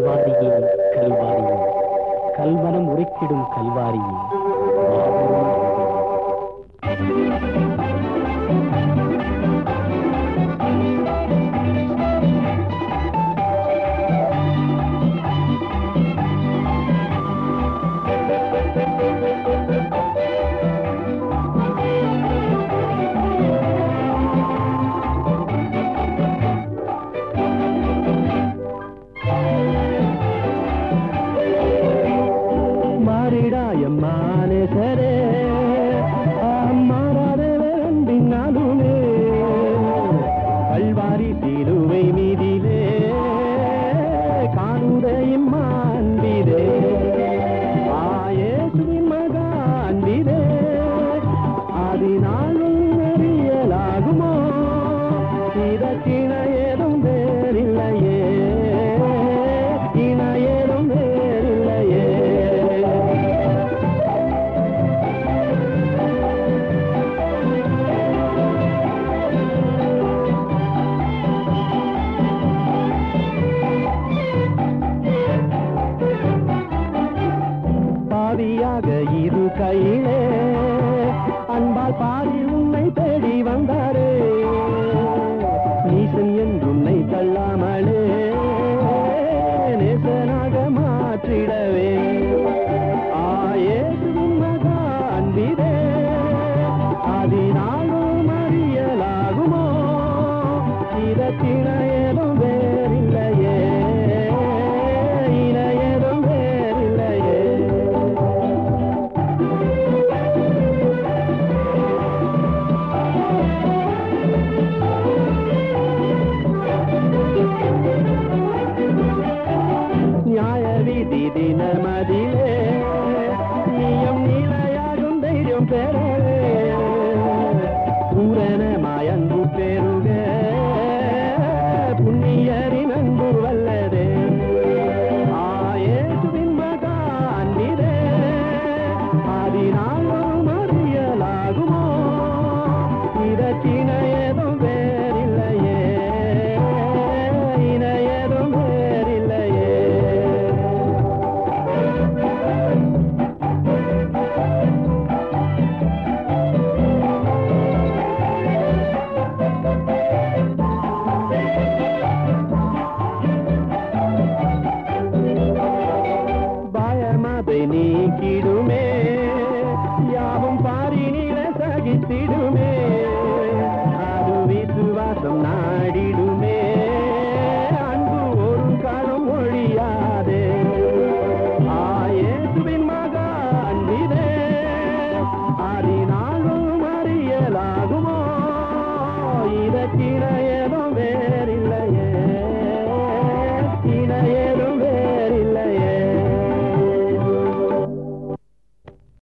கல்வாரியே கல்வாரியே. கல்வனம் உரைக்கிடும் கல்வாரியே. ಸರೇ ಮಾರಾದ ನಂಬಿನಾಲುನೇ ಅಲ್ವಾರಿ ತೀರು இரு கையிலே அன்பால் பாடி உன்னை தேடி வந்தாரே. better. தேசம் நாடிடுமே. அன்பு ஒரு காலம் ஒழியாதே. ஆயேசுவின் மகா அன்பிதே. அறிநாளும் அறியலாகுமோ? இதற்கிடையே